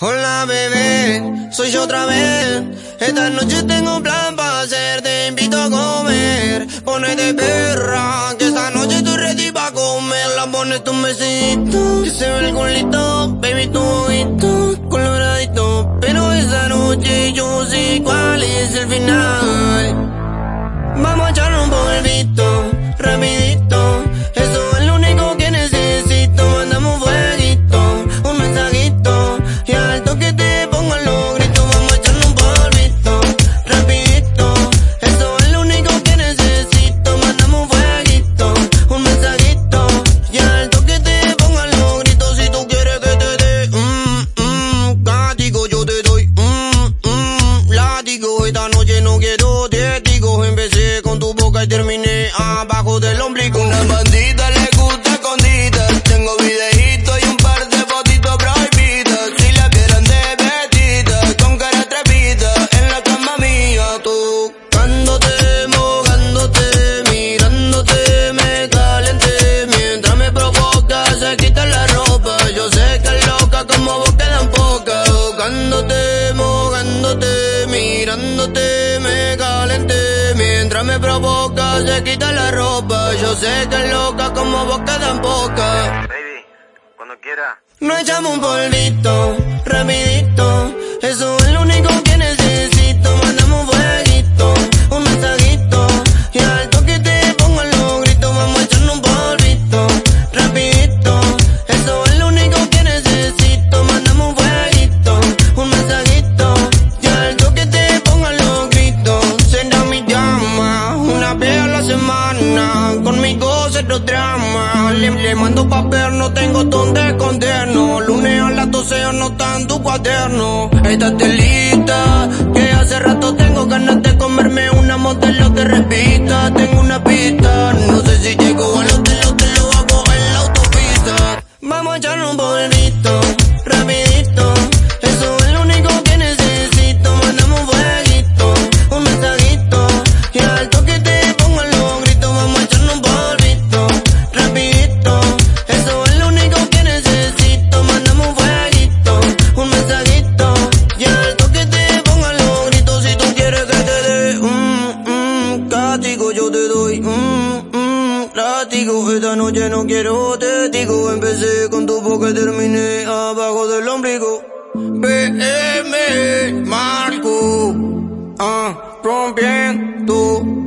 Hola bebé, soy yo otra vez. Esta noche tengo un plan para hacer, te invito a comer. Ponete perra, que esta noche estoy ready para comer. La pones tu besito, que se ve el culito, baby tu ojito, coloradito. Pero esta noche yo sé cuál es el final. Vamos a echar un polvito, terminé abajo del ombligo. Una bandita le gusta escondida. Tengo videitos y un par de fotitos prohibidas. Si la vieran de vestida, con cara atrevida, en la cama mía. Tocándote, mojándote, mirándote, me calenté. Mientras me provoca, se quita la ropa. Yo sé que es loca, como vos quedan pocas. Tocándote, mojándote, mirándote, me calenté. Mientras me provoca, se quita la ropa. Yo sé que es loca, como vos quedan pocas. Baby, cuando quiera. No echamos un polvito, rapidito. Eso es lo único semana. Conmigo cero drama. Le, le mando papel, no tengo donde escondernos. Lunes a las 12 anotan tu cuaderno. Esta telita, que hace rato tengo ganas de comerme látigo. Esta noche no quiero testigo. Empecé con tu boca y terminé abajo del ombligo. BM Marco, ah, rompiendo